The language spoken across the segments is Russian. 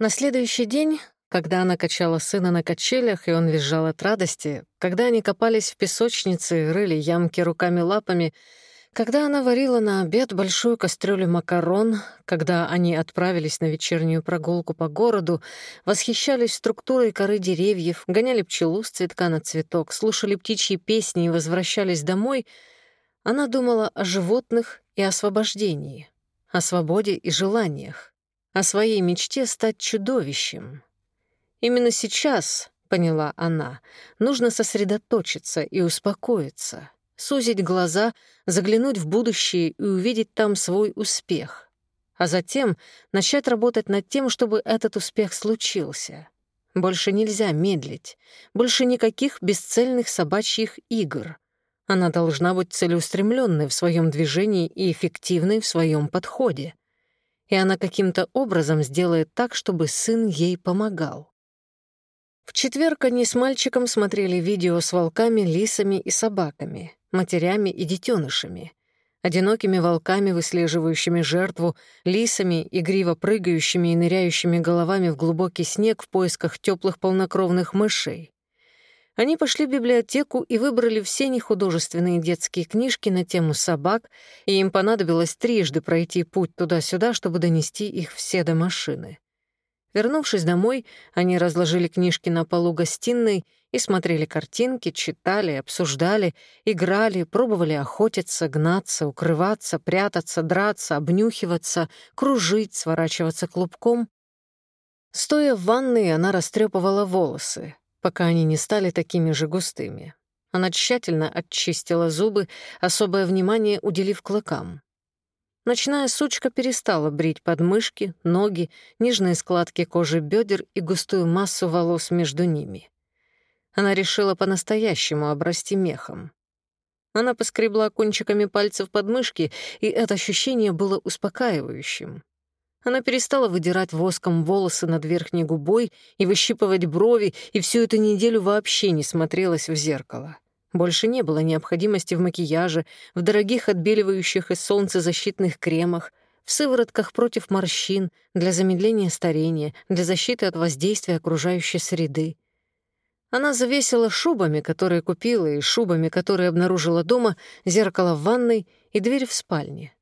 На следующий день, когда она качала сына на качелях, и он визжал от радости, когда они копались в песочнице рыли ямки руками-лапами, когда она варила на обед большую кастрюлю макарон, когда они отправились на вечернюю прогулку по городу, восхищались структурой коры деревьев, гоняли пчелу с цветка на цветок, слушали птичьи песни и возвращались домой, она думала о животных и освобождении, о свободе и желаниях о своей мечте стать чудовищем. Именно сейчас, поняла она, нужно сосредоточиться и успокоиться, сузить глаза, заглянуть в будущее и увидеть там свой успех, а затем начать работать над тем, чтобы этот успех случился. Больше нельзя медлить, больше никаких бесцельных собачьих игр. Она должна быть целеустремленной в своем движении и эффективной в своем подходе и она каким-то образом сделает так, чтобы сын ей помогал. В четверг они с мальчиком смотрели видео с волками, лисами и собаками, матерями и детенышами, одинокими волками, выслеживающими жертву, лисами, игриво прыгающими и ныряющими головами в глубокий снег в поисках теплых полнокровных мышей, они пошли в библиотеку и выбрали все нехудожественные детские книжки на тему собак, и им понадобилось трижды пройти путь туда-сюда, чтобы донести их все до машины. Вернувшись домой, они разложили книжки на полу гостиной и смотрели картинки, читали, обсуждали, играли, пробовали охотиться, гнаться, укрываться, прятаться, драться, обнюхиваться, кружить, сворачиваться клубком. Стоя в ванной, она растрепывала волосы, пока они не стали такими же густыми. Она тщательно очистила зубы, особое внимание уделив клыкам. Ночная сучка перестала брить подмышки, ноги, нежные складки кожи бедер и густую массу волос между ними. Она решила по-настоящему обрасти мехом. Она поскребла кончиками пальцев подмышки, и это ощущение было успокаивающим. Она перестала выдирать воском волосы над верхней губой и выщипывать брови, и всю эту неделю вообще не смотрелась в зеркало. Больше не было необходимости в макияже, в дорогих отбеливающих из солнца защитных кремах, в сыворотках против морщин, для замедления старения, для защиты от воздействия окружающей среды. Она завесила шубами, которые купила, и шубами, которые обнаружила дома, зеркало в ванной и дверь в спальне.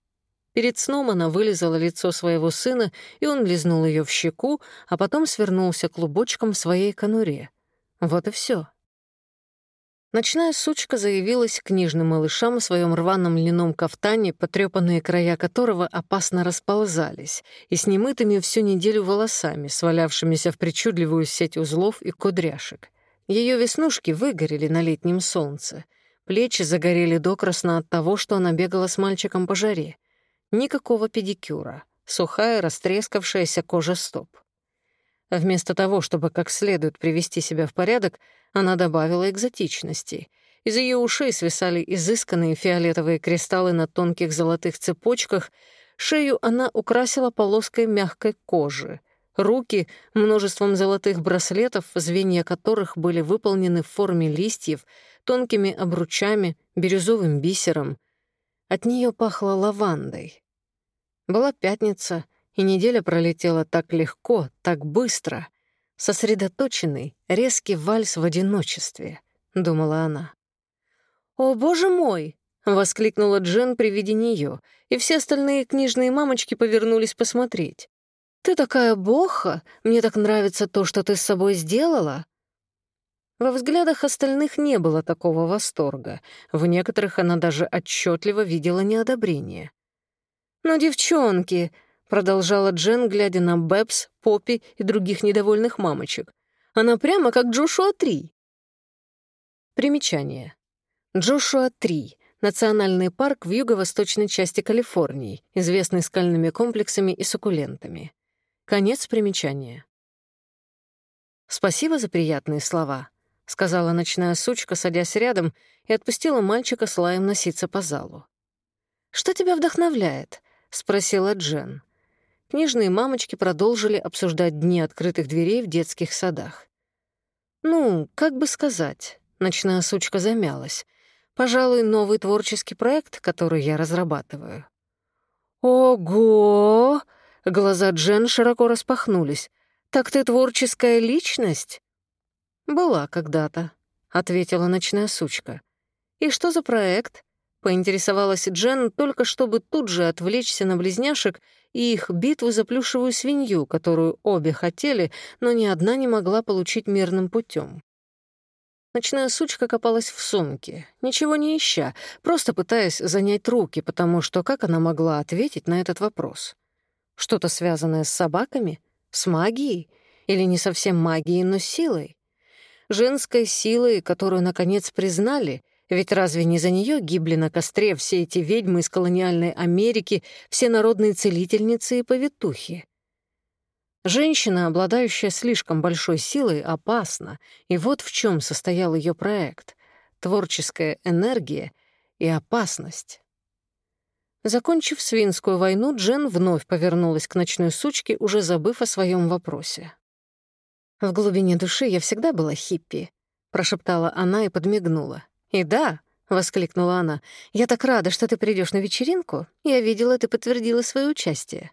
Перед сном она вылезала лицо своего сына, и он лизнул ее в щеку, а потом свернулся клубочком в своей конуре. Вот и все. Ночная сучка заявилась к книжным малышам в своем рваном льняном кафтане, потрепанные края которого опасно расползались, и с немытыми всю неделю волосами, свалявшимися в причудливую сеть узлов и кудряшек. Ее веснушки выгорели на летнем солнце. Плечи загорели докрасно от того, что она бегала с мальчиком по жаре. Никакого педикюра. Сухая, растрескавшаяся кожа стоп. Вместо того, чтобы как следует привести себя в порядок, она добавила экзотичности. Из ее ушей свисали изысканные фиолетовые кристаллы на тонких золотых цепочках, шею она украсила полоской мягкой кожи, руки — множеством золотых браслетов, звенья которых были выполнены в форме листьев, тонкими обручами, бирюзовым бисером — от нее пахло лавандой. Была пятница, и неделя пролетела так легко, так быстро. Сосредоточенный, резкий вальс в одиночестве, — думала она. «О, боже мой!» — воскликнула Джен при виде нее, и все остальные книжные мамочки повернулись посмотреть. «Ты такая боха! Мне так нравится то, что ты с собой сделала!» Во взглядах остальных не было такого восторга. В некоторых она даже отчетливо видела неодобрение. «Но, девчонки!» — продолжала Джен, глядя на Бэбс, Поппи и других недовольных мамочек. «Она прямо как Джошуа-3». Примечание. Джошуа-3 — национальный парк в юго-восточной части Калифорнии, известный скальными комплексами и суккулентами. Конец примечания. Спасибо за приятные слова. — сказала ночная сучка, садясь рядом, и отпустила мальчика с лаем носиться по залу. «Что тебя вдохновляет?» — спросила Джен. Книжные мамочки продолжили обсуждать дни открытых дверей в детских садах. «Ну, как бы сказать?» — ночная сучка замялась. «Пожалуй, новый творческий проект, который я разрабатываю». «Ого!» — глаза Джен широко распахнулись. «Так ты творческая личность?» «Была когда-то», — ответила ночная сучка. «И что за проект?» — поинтересовалась Джен, только чтобы тут же отвлечься на близняшек и их битву за плюшевую свинью, которую обе хотели, но ни одна не могла получить мирным путем. Ночная сучка копалась в сумке, ничего не ища, просто пытаясь занять руки, потому что как она могла ответить на этот вопрос? Что-то связанное с собаками? С магией? Или не совсем магией, но силой? Женской силой, которую, наконец, признали, ведь разве не за нее гибли на костре все эти ведьмы из колониальной Америки, все народные целительницы и повитухи? Женщина, обладающая слишком большой силой, опасна, и вот в чем состоял ее проект — творческая энергия и опасность. Закончив свинскую войну, Джен вновь повернулась к ночной сучке, уже забыв о своем вопросе. «В глубине души я всегда была хиппи», — прошептала она и подмигнула. «И да», — воскликнула она, — «я так рада, что ты придешь на вечеринку. Я видела, ты подтвердила свое участие».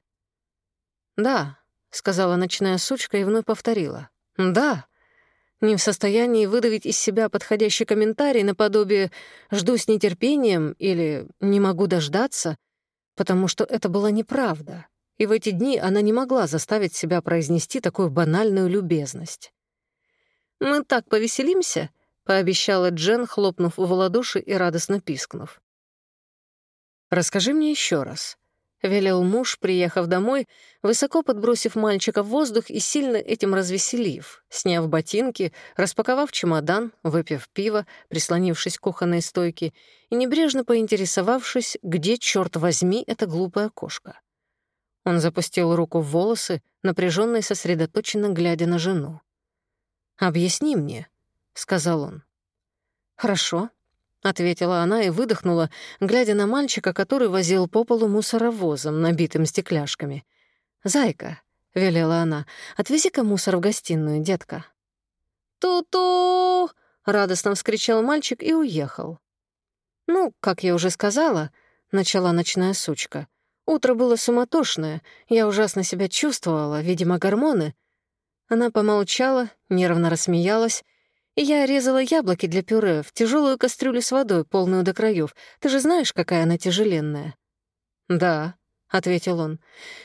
«Да», — сказала ночная сучка и вновь повторила. «Да». Не в состоянии выдавить из себя подходящий комментарий наподобие «жду с нетерпением» или «не могу дождаться», потому что это была неправда, и в эти дни она не могла заставить себя произнести такую банальную любезность. «Мы так повеселимся», — пообещала Джен, хлопнув в ладоши и радостно пискнув. «Расскажи мне еще раз», — велел муж, приехав домой, высоко подбросив мальчика в воздух и сильно этим развеселив, сняв ботинки, распаковав чемодан, выпив пиво, прислонившись к кухонной стойке и небрежно поинтересовавшись, где, черт возьми, эта глупая кошка. Он запустил руку в волосы, напряженно и сосредоточенно глядя на жену. «Объясни мне», — сказал он. «Хорошо», — ответила она и выдохнула, глядя на мальчика, который возил по полу мусоровозом, набитым стекляшками. «Зайка», — велела она, — «отвези-ка мусор в гостиную, детка». «Ту-ту!» — радостно вскричал мальчик и уехал. «Ну, как я уже сказала», — начала ночная сучка, — «утро было суматошное, я ужасно себя чувствовала, видимо, гормоны». Она помолчала, нервно рассмеялась, и я резала яблоки для пюре в тяжелую кастрюлю с водой, полную до краев. Ты же знаешь, какая она тяжеленная?» «Да», — ответил он.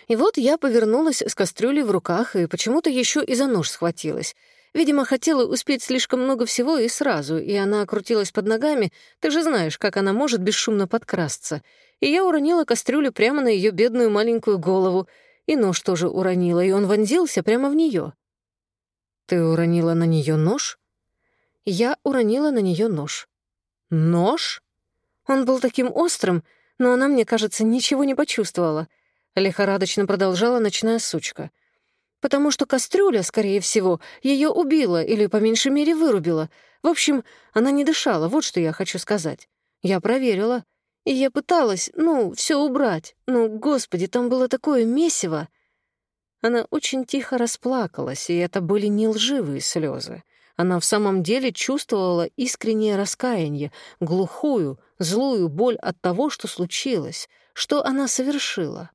И вот я повернулась с кастрюлей в руках и почему-то еще и за нож схватилась. Видимо, хотела успеть слишком много всего и сразу, и она крутилась под ногами. Ты же знаешь, как она может бесшумно подкрасться. И я уронила кастрюлю прямо на ее бедную маленькую голову. И нож тоже уронила, и он вонзился прямо в нее. «Ты уронила на нее нож?» Я уронила на нее нож. Нож? Он был таким острым, но она, мне кажется, ничего не почувствовала. Лихорадочно продолжала ночная сучка. Потому что кастрюля, скорее всего, ее убила или, по меньшей мере, вырубила. В общем, она не дышала, вот что я хочу сказать. Я проверила. И я пыталась, ну, все убрать. Ну, господи, там было такое месиво. Она очень тихо расплакалась, и это были не лживые слезы. Она в самом деле чувствовала искреннее раскаяние, глухую, злую боль от того, что случилось, что она совершила.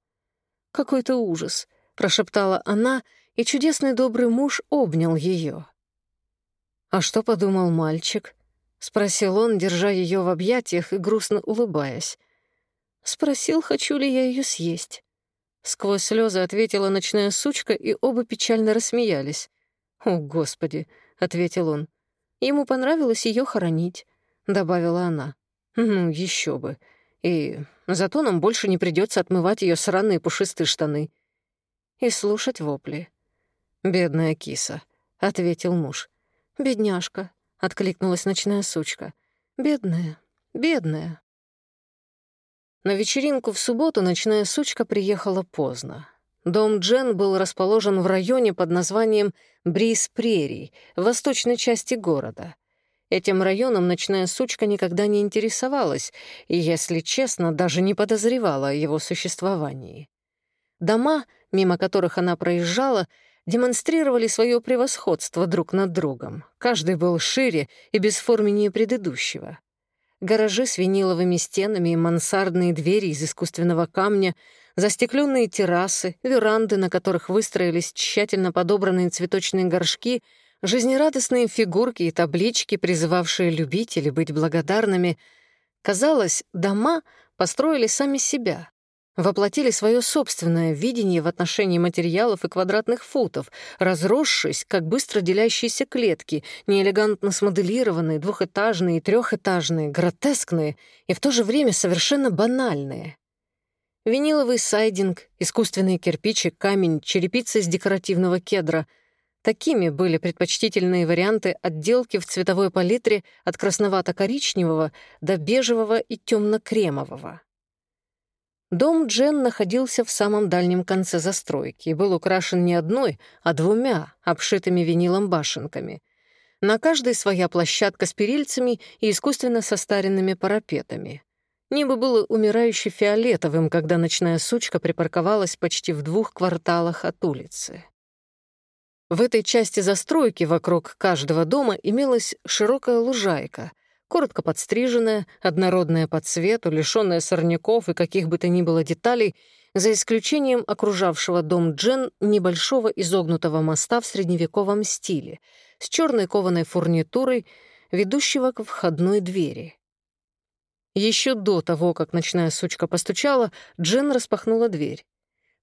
«Какой-то ужас», — прошептала она, и чудесный добрый муж обнял ее. «А что подумал мальчик?» — спросил он, держа ее в объятиях и грустно улыбаясь. Спросил, хочу ли я ее съесть. Сквозь слезы ответила ночная сучка, и оба печально рассмеялись. «О, Господи!» — ответил он. «Ему понравилось ее хоронить», — добавила она. «Ну, еще бы. И зато нам больше не придется отмывать ее сраные пушистые штаны и слушать вопли». «Бедная киса», — ответил муж. «Бедняжка», — откликнулась ночная сучка. «Бедная, бедная». На вечеринку в субботу ночная сучка приехала поздно. Дом Джен был расположен в районе под названием Бриз-Прерий, восточной части города. Этим районом ночная сучка никогда не интересовалась и, если честно, даже не подозревала о его существовании. Дома, мимо которых она проезжала, демонстрировали свое превосходство друг над другом. Каждый был шире и бесформеннее предыдущего. гаражи с виниловыми стенами и мансардные двери из искусственного камня, застекленные террасы, веранды, на которых выстроились тщательно подобранные цветочные горшки, жизнерадостные фигурки и таблички, призывавшие любить или быть благодарными. Казалось, дома построили сами себя, воплотили свое собственное видение в отношении материалов и квадратных футов, разросшись, как быстро делящиеся клетки, неэлегантно смоделированные, двухэтажные, трехэтажные, гротескные и в то же время совершенно банальные. Виниловый сайдинг, искусственный кирпич и камень, черепица из декоративного кедра — Такими были предпочтительные варианты отделки в цветовой палитре от красновато-коричневого до бежевого и темно-кремового. Дом Джен находился в самом дальнем конце застройки и был украшен не одной, а двумя обшитыми винилом башенками. На каждой своя площадка с перильцами и искусственно состаренными парапетами. Небо было умирающе фиолетовым, когда ночная сучка припарковалась почти в двух кварталах от улицы. В этой части застройки вокруг каждого дома имелась широкая лужайка — коротко подстриженная, однородная по цвету, лишённая сорняков и каких бы то ни было деталей, за исключением окружавшего дом Джен небольшого изогнутого моста в средневековом стиле, с черной кованой фурнитурой, ведущего к входной двери. Еще до того, как ночная сучка постучала, Джен распахнула дверь.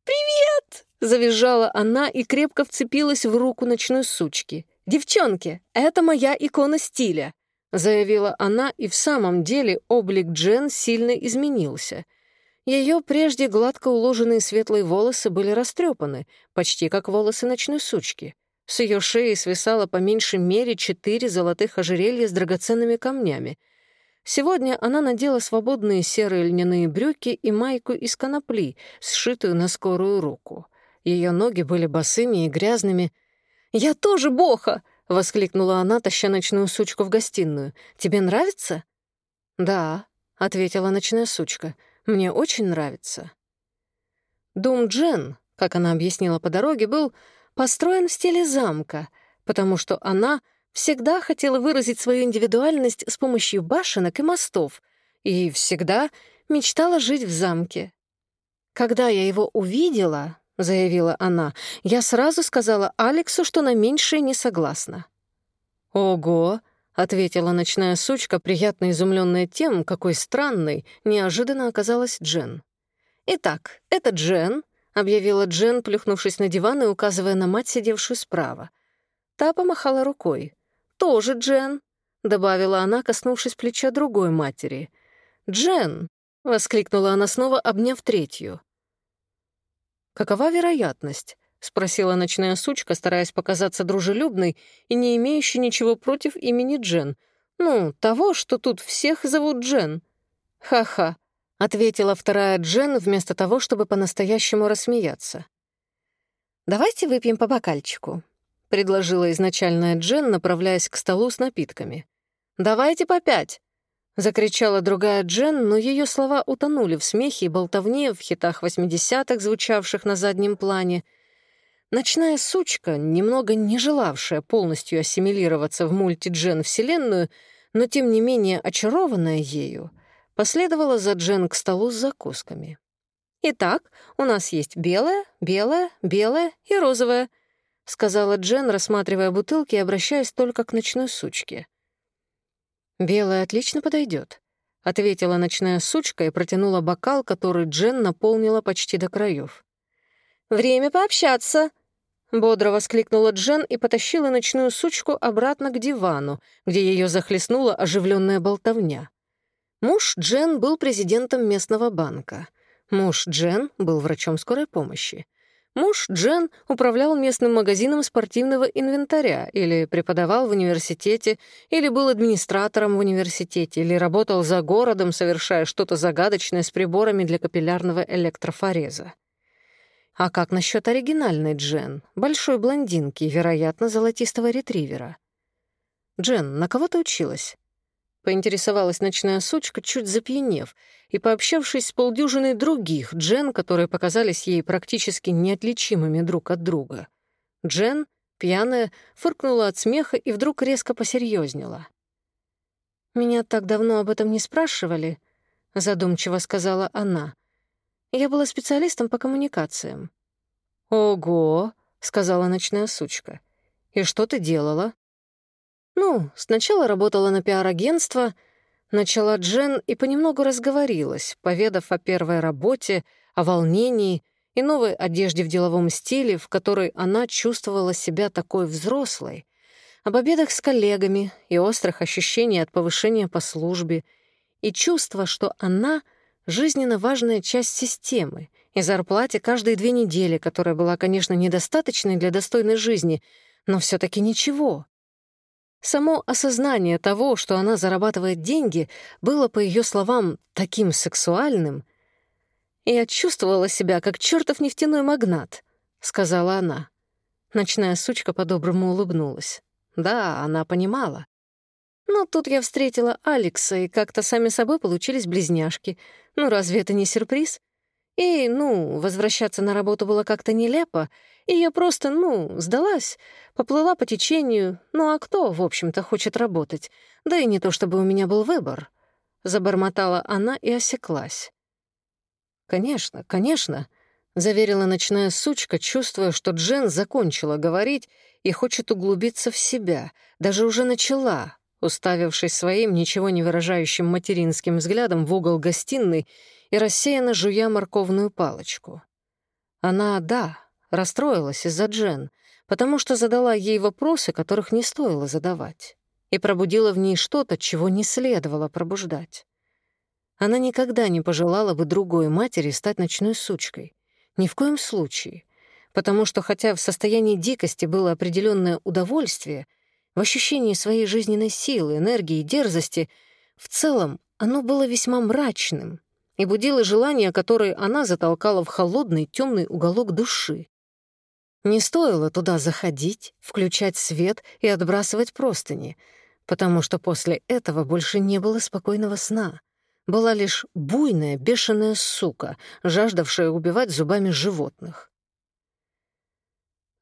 «Привет!» — завизжала она и крепко вцепилась в руку ночной сучки. «Девчонки, это моя икона стиля заявила она, и в самом деле облик Джен сильно изменился. Ее прежде гладко уложенные светлые волосы были растрепаны, почти как волосы ночной сучки. С ее шеи свисало по меньшей мере четыре золотых ожерелья с драгоценными камнями. Сегодня она надела свободные серые льняные брюки и майку из конопли, сшитую на скорую руку. Ее ноги были босыми и грязными. «Я тоже боха!» — воскликнула она, таща ночную сучку в гостиную. «Тебе нравится?» «Да», — ответила ночная сучка. «Мне очень нравится». Дом Джен, как она объяснила по дороге, был построен в стиле замка, потому что она всегда хотела выразить свою индивидуальность с помощью башенок и мостов и всегда мечтала жить в замке. Когда я его увидела, — заявила она. «Я сразу сказала Алексу, что на меньшее не согласна». «Ого!» — ответила ночная сучка, приятно изумленная тем, какой странной неожиданно оказалась Джен. «Итак, это Джен», — объявила Джен, плюхнувшись на диван и указывая на мать, сидевшую справа. Та помахала рукой. «Тоже Джен», — добавила она, коснувшись плеча другой матери. «Джен!» — воскликнула она снова, обняв третью. «Какова вероятность?» — спросила ночная сучка, стараясь показаться дружелюбной и не имеющей ничего против имени Джен. «Ну, того, что тут всех зовут Джен». «Ха-ха», — ответила вторая Джен вместо того, чтобы по-настоящему рассмеяться. «Давайте выпьем по бокальчику», — предложила изначальная Джен, направляясь к столу с напитками. «Давайте по пять», — закричала другая Джен, но ее слова утонули в смехе и болтовне в хитах 80-х, звучавших на заднем плане. Ночная сучка, немного не желавшая полностью ассимилироваться в мульти-Джен-вселенную, но тем не менее очарованная ею, последовала за Джен к столу с закусками. «Итак, у нас есть белая, белая, белая и розовая», — сказала Джен, рассматривая бутылки и обращаясь только к ночной сучке. «Белая отлично подойдет, ответила ночная сучка и протянула бокал, который Джен наполнила почти до краев. «Время пообщаться!» Бодро воскликнула Джен и потащила ночную сучку обратно к дивану, где ее захлестнула оживленная болтовня. Муж Джен был президентом местного банка. Муж Джен был врачом скорой помощи. Муж Джен управлял местным магазином спортивного инвентаря или преподавал в университете, или был администратором в университете, или работал за городом, совершая что-то загадочное с приборами для капиллярного электрофореза. А как насчет оригинальной Джен, большой блондинки, вероятно, золотистого ретривера? «Джен, на кого ты училась?» Поинтересовалась ночная сучка, чуть запьянев, и, пообщавшись с полдюжиной других Джен, которые показались ей практически неотличимыми друг от друга. Джен, пьяная, фыркнула от смеха и вдруг резко посерьезнела. «Меня так давно об этом не спрашивали», — задумчиво сказала она. «Я была специалистом по коммуникациям». «Ого», — сказала ночная сучка. «И что ты делала?» «Ну, сначала работала на пиар-агентство», — начала Джен и понемногу разговорилась, поведав о первой работе, о волнении и новой одежде в деловом стиле, в которой она чувствовала себя такой взрослой, об обедах с коллегами и острых ощущений от повышения по службе, и чувство, что она — жизненно важная часть системы, и зарплате каждые две недели, которая была, конечно, недостаточной для достойной жизни, но все таки ничего. Само осознание того, что она зарабатывает деньги, было, по ее словам, таким сексуальным. «Я чувствовала себя, как чертов нефтяной магнат», — сказала она. Ночная сучка по-доброму улыбнулась. Да, она понимала. Но тут я встретила Алекса, и как-то сами собой получились близняшки. Ну, разве это не сюрприз? И, ну, возвращаться на работу было как-то нелепо, и я просто, ну, сдалась, поплыла по течению. Ну, а кто, в общем-то, хочет работать? Да и не то, чтобы у меня был выбор. Забормотала она и осеклась. «Конечно, конечно», — заверила ночная сучка, чувствуя, что Джен закончила говорить и хочет углубиться в себя, даже уже начала, уставившись своим ничего не выражающим материнским взглядом в угол гостиной и рассеянно жуя морковную палочку. Она, да, расстроилась из-за Джен, потому что задала ей вопросы, которых не стоило задавать, и пробудила в ней что-то, чего не следовало пробуждать. Она никогда не пожелала бы другой матери стать ночной сучкой. Ни в коем случае. Потому что, хотя в состоянии дикости было определенное удовольствие, в ощущении своей жизненной силы, энергии и дерзости, в целом оно было весьма мрачным, и будило желание, которое она затолкала в холодный темный уголок души. Не стоило туда заходить, включать свет и отбрасывать простыни, потому что после этого больше не было спокойного сна. Была лишь буйная, бешеная сука, жаждавшая убивать зубами животных.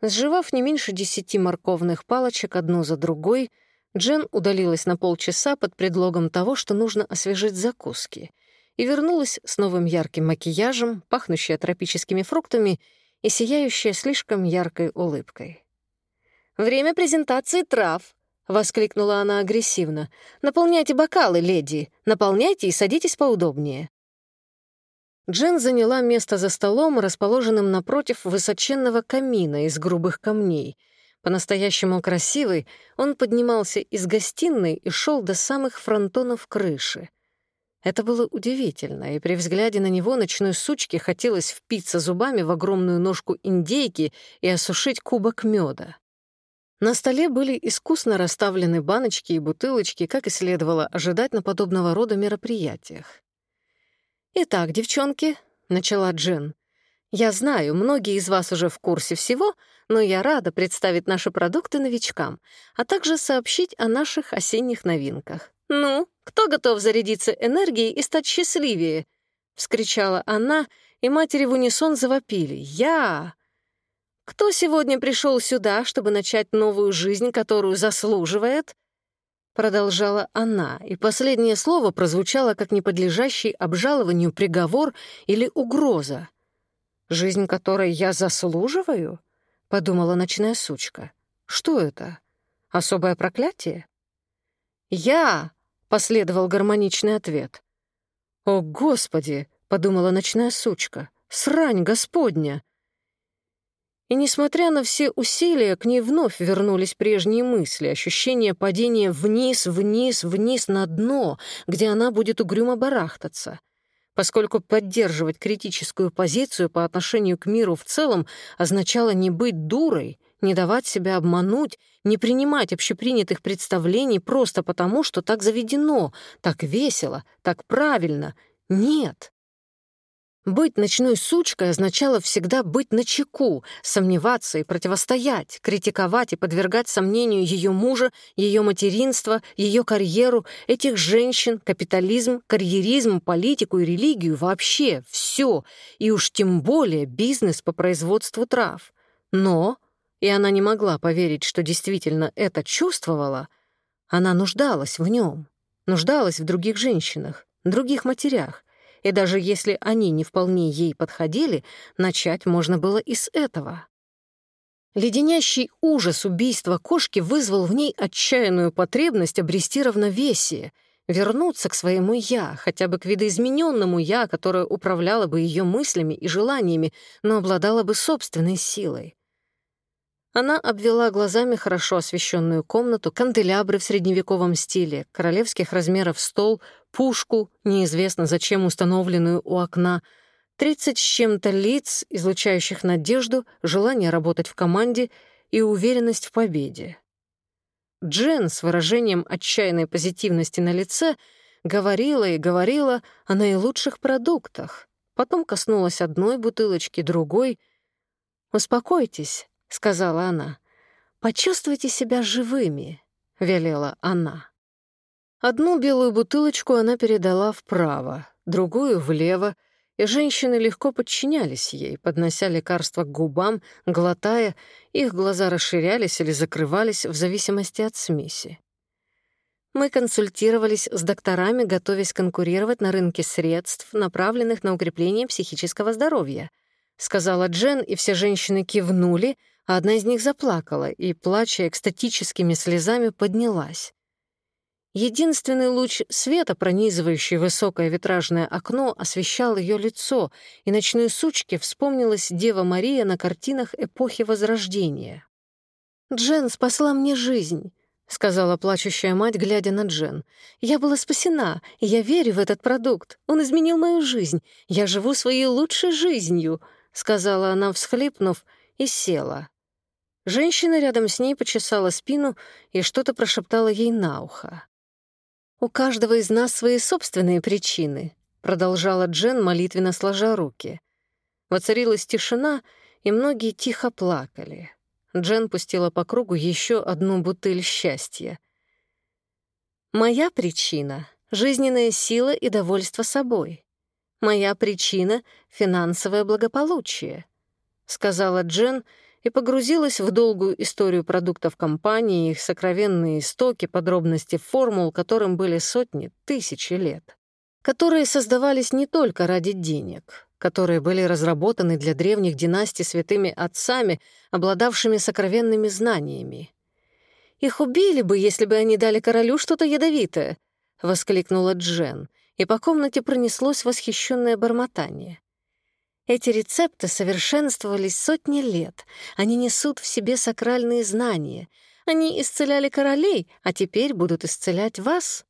Сживав не меньше десяти морковных палочек одну за другой, Джен удалилась на полчаса под предлогом того, что нужно освежить закуски — и вернулась с новым ярким макияжем, пахнущая тропическими фруктами и сияющая слишком яркой улыбкой. «Время презентации трав!» — воскликнула она агрессивно. «Наполняйте бокалы, леди! Наполняйте и садитесь поудобнее!» Джен заняла место за столом, расположенным напротив высоченного камина из грубых камней. По-настоящему красивый, он поднимался из гостиной и шел до самых фронтонов крыши. Это было удивительно, и при взгляде на него ночной сучке хотелось впиться зубами в огромную ножку индейки и осушить кубок меда. На столе были искусно расставлены баночки и бутылочки, как и следовало ожидать на подобного рода мероприятиях. «Итак, девчонки», — начала Джен, — «я знаю, многие из вас уже в курсе всего, но я рада представить наши продукты новичкам, а также сообщить о наших осенних новинках. Ну, кто готов зарядиться энергией и стать счастливее?» — вскричала она, и матери в унисон завопили. «Я!» «Кто сегодня пришел сюда, чтобы начать новую жизнь, которую заслуживает?» Продолжала она, и последнее слово прозвучало как неподлежащий обжалованию приговор или угроза. «Жизнь, которой я заслуживаю?» — подумала ночная сучка. «Что это? Особое проклятие?» «Я!» Последовал гармоничный ответ. «О, Господи!» — подумала ночная сучка. «Срань Господня!» И несмотря на все усилия, к ней вновь вернулись прежние мысли, ощущение падения вниз, вниз, вниз на дно, где она будет угрюмо барахтаться. Поскольку поддерживать критическую позицию по отношению к миру в целом означало не быть дурой, не давать себя обмануть, не принимать общепринятых представлений просто потому, что так заведено, так весело, так правильно. Нет. Быть ночной сучкой означало всегда быть начеку, сомневаться и противостоять, критиковать и подвергать сомнению ее мужа, ее материнство, ее карьеру, этих женщин, капитализм, карьеризм, политику и религию, вообще все, и уж тем более бизнес по производству трав. Но и она не могла поверить, что действительно это чувствовала, она нуждалась в нем. нуждалась в других женщинах, других матерях, и даже если они не вполне ей подходили, начать можно было и с этого. Леденящий ужас убийства кошки вызвал в ней отчаянную потребность обрести равновесие, вернуться к своему «я», хотя бы к видоизмененному «я», которое управляло бы ее мыслями и желаниями, но обладало бы собственной силой. Она обвела глазами хорошо освещенную комнату, канделябры в средневековом стиле, королевских размеров стол, пушку, неизвестно зачем установленную у окна, тридцать с чем-то лиц, излучающих надежду, желание работать в команде и уверенность в победе. Джен с выражением отчаянной позитивности на лице говорила и говорила о наилучших продуктах, потом коснулась одной бутылочки, другой. «Успокойтесь», — сказала она. «Почувствуйте себя живыми», — велела она. Одну белую бутылочку она передала вправо, другую — влево, и женщины легко подчинялись ей, поднося лекарства к губам, глотая, их глаза расширялись или закрывались в зависимости от смеси. Мы консультировались с докторами, готовясь конкурировать на рынке средств, направленных на укрепление психического здоровья. Сказала Джен, и все женщины кивнули, а одна из них заплакала и, плача экстатическими слезами, поднялась. Единственный луч света, пронизывающий высокое витражное окно, освещал ее лицо, и ночной сучке вспомнилась Дева Мария на картинах эпохи Возрождения. «Джен спасла мне жизнь», — сказала плачущая мать, глядя на Джен. «Я была спасена, и я верю в этот продукт. Он изменил мою жизнь. Я живу своей лучшей жизнью», — сказала она, всхлипнув, и села. Женщина рядом с ней почесала спину и что-то прошептала ей на ухо. «У каждого из нас свои собственные причины», — продолжала Джен, молитвенно сложа руки. Воцарилась тишина, и многие тихо плакали. Джен пустила по кругу еще одну бутыль счастья. «Моя причина — жизненная сила и довольство собой. Моя причина — финансовое благополучие», — сказала Джен, — и погрузилась в долгую историю продуктов компании, их сокровенные истоки, подробности формул, которым были сотни, тысячи лет, которые создавались не только ради денег, которые были разработаны для древних династий святыми отцами, обладавшими сокровенными знаниями. «Их убили бы, если бы они дали королю что-то ядовитое», — воскликнула Джен, и по комнате пронеслось восхищенное бормотание. Эти рецепты совершенствовались сотни лет. Они несут в себе сакральные знания. Они исцеляли королей, а теперь будут исцелять вас.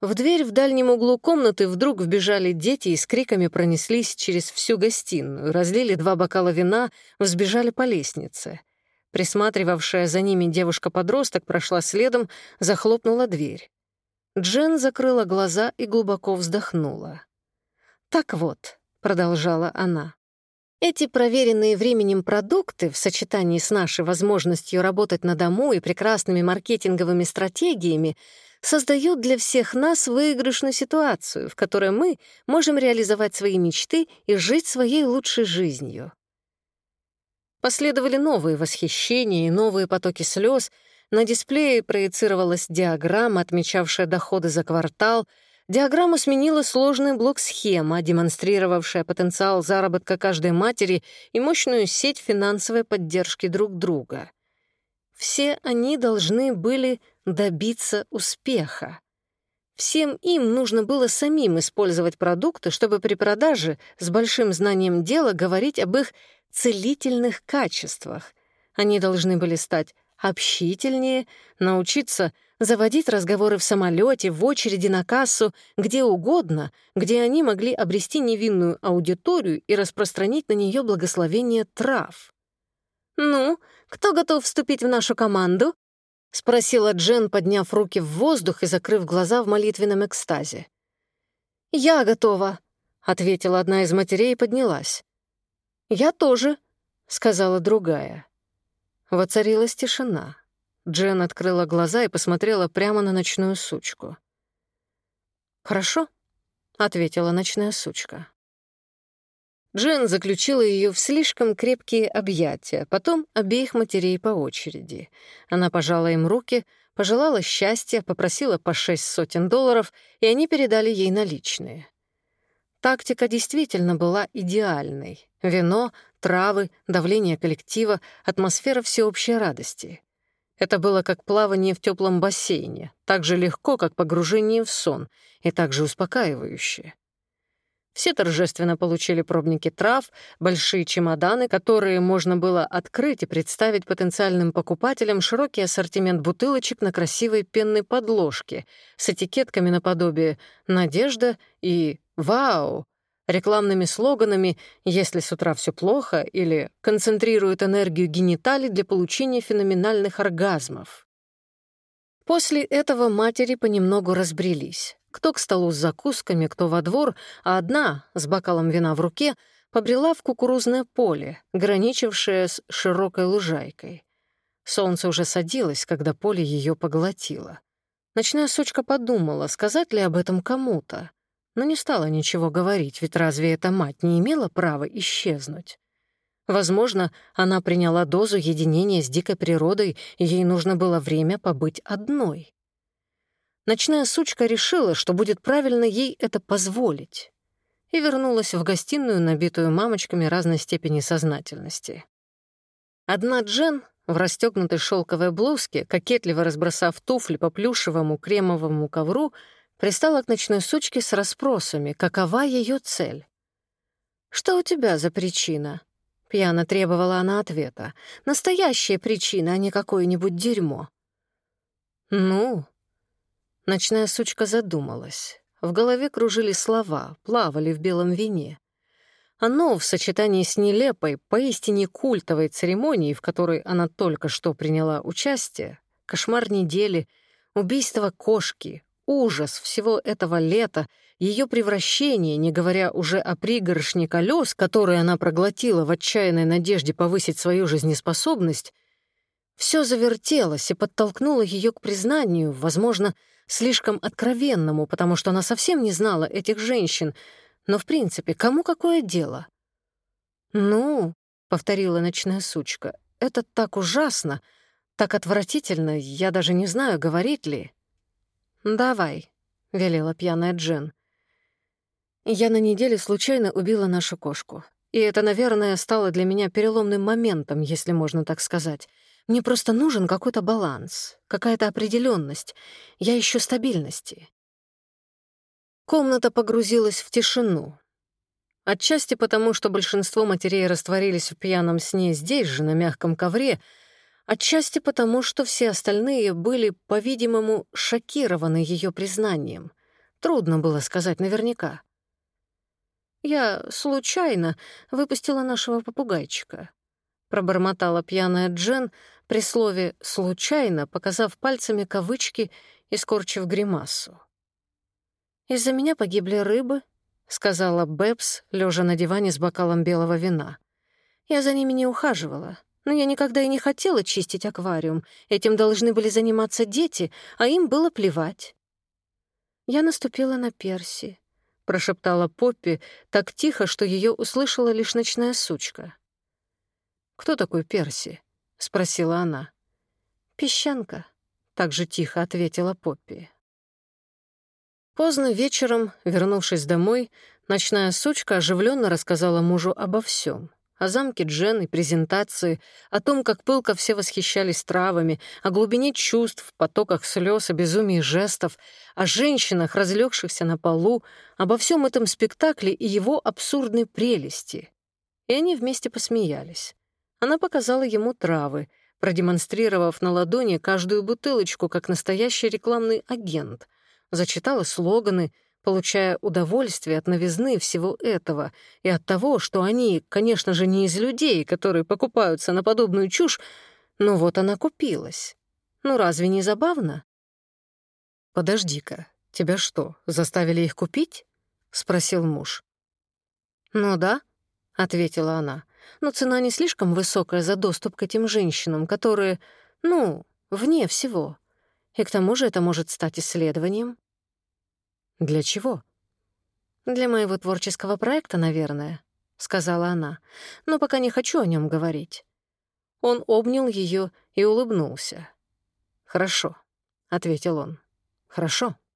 В дверь в дальнем углу комнаты вдруг вбежали дети и с криками пронеслись через всю гостиную, разлили два бокала вина, взбежали по лестнице. Присматривавшая за ними девушка-подросток прошла следом, захлопнула дверь. Джен закрыла глаза и глубоко вздохнула. Так вот, продолжала она. Эти проверенные временем продукты в сочетании с нашей возможностью работать на дому и прекрасными маркетинговыми стратегиями создают для всех нас выигрышную ситуацию, в которой мы можем реализовать свои мечты и жить своей лучшей жизнью. Последовали новые восхищения и новые потоки слез. На дисплее проецировалась диаграмма, отмечавшая доходы за квартал — Диаграмма сменила сложный блок-схема, демонстрировавшая потенциал заработка каждой матери и мощную сеть финансовой поддержки друг друга. Все они должны были добиться успеха. Всем им нужно было самим использовать продукты, чтобы при продаже с большим знанием дела говорить об их целительных качествах. Они должны были стать общительнее, научиться — заводить разговоры в самолете, в очереди на кассу, где угодно, где они могли обрести невинную аудиторию и распространить на нее благословение трав. «Ну, кто готов вступить в нашу команду?» — спросила Джен, подняв руки в воздух и закрыв глаза в молитвенном экстазе. «Я готова», — ответила одна из матерей и поднялась. «Я тоже», — сказала другая. Воцарилась тишина. Джен открыла глаза и посмотрела прямо на ночную сучку. «Хорошо», — ответила ночная сучка. Джен заключила ее в слишком крепкие объятия, потом обеих матерей по очереди. Она пожала им руки, Пожелала счастья, попросила по шесть сотен долларов, и они передали ей наличные. Тактика действительно была идеальной. Вино, травы, давление коллектива, атмосфера всеобщей радости. Это было как плавание в теплом бассейне, так же легко, как погружение в сон, и так же успокаивающе. Все торжественно получили пробники трав, большие чемоданы, которые можно было открыть и представить потенциальным покупателям широкий ассортимент бутылочек на красивой пенной подложке с этикетками наподобие «Надежда» и «Вау», рекламными слоганами «Если с утра все плохо» или «Концентрирует энергию гениталий для получения феноменальных оргазмов». После этого матери понемногу разбрелись. Кто к столу с закусками, кто во двор, а одна, с бокалом вина в руке, побрела в кукурузное поле, граничившее с широкой лужайкой. Солнце уже садилось, когда поле ее поглотило. Ночная сучка подумала, сказать ли об этом кому-то, но не стала ничего говорить, ведь разве эта мать не имела права исчезнуть? Возможно, она приняла дозу единения с дикой природой, и ей нужно было время побыть одной. Ночная сучка решила, что будет правильно ей это позволить, и вернулась в гостиную, набитую мамочками разной степени сознательности. Одна Джен в расстегнутой шелковой блузке, кокетливо разбросав туфли по плюшевому кремовому ковру, пристала к ночной сучке с расспросами, какова ее цель. «Что у тебя за причина?» Пьяно требовала она ответа. «Настоящая причина, а не какое-нибудь дерьмо». «Ну, Ночная сучка задумалась. В голове кружили слова, плавали в белом вине. Оно в сочетании с нелепой, поистине культовой церемонией, в которой она только что приняла участие, кошмар недели, убийство кошки, ужас всего этого лета, ее превращение, не говоря уже о пригоршне колес, которые она проглотила в отчаянной надежде повысить свою жизнеспособность, все завертелось и подтолкнуло ее к признанию, возможно, слишком откровенному, потому что она совсем не знала этих женщин. Но, в принципе, кому какое дело? «Ну», — повторила ночная сучка, — «это так ужасно, так отвратительно, я даже не знаю, говорить ли». «Давай», — велела пьяная Джен. Я на неделе случайно убила нашу кошку. И это, наверное, стало для меня переломным моментом, если можно так сказать. Мне просто нужен какой-то баланс, какая-то определенность. Я ищу стабильности. Комната погрузилась в тишину. Отчасти потому, что большинство матерей растворились в пьяном сне здесь же, на мягком ковре, отчасти потому, что все остальные были, по-видимому, шокированы ее признанием. Трудно было сказать наверняка. Я случайно выпустила нашего попугайчика. Пробормотала пьяная Джен, при слове «случайно», показав пальцами кавычки и скорчив гримасу. «Из-за меня погибли рыбы», — сказала Бэбс, лежа на диване с бокалом белого вина. «Я за ними не ухаживала, но я никогда и не хотела чистить аквариум. Этим должны были заниматься дети, а им было плевать». Я наступила на Перси, — прошептала Поппи так тихо, что ее услышала лишь ночная сучка. «Кто такой Перси?» — спросила она. «Песчанка», — так же тихо ответила Поппи. Поздно вечером, вернувшись домой, ночная сучка оживленно рассказала мужу обо всем: О замке Джен и презентации, о том, как пылко все восхищались травами, о глубине чувств, потоках слез, о безумии жестов, о женщинах, разлегшихся на полу, обо всем этом спектакле и его абсурдной прелести. И они вместе посмеялись. Она показала ему травы, продемонстрировав на ладони каждую бутылочку, как настоящий рекламный агент. Зачитала слоганы, получая удовольствие от новизны всего этого и от того, что они, конечно же, не из людей, которые покупаются на подобную чушь, но вот она купилась. Ну разве не забавно? «Подожди-ка, тебя что, заставили их купить?» — спросил муж. «Ну да», — ответила она но цена не слишком высокая за доступ к этим женщинам, которые, ну, вне всего. И к тому же это может стать исследованием. Для чего? Для моего творческого проекта, наверное, сказала она, но пока не хочу о нем говорить. Он обнял ее и улыбнулся. Хорошо, — ответил он. «Хорошо».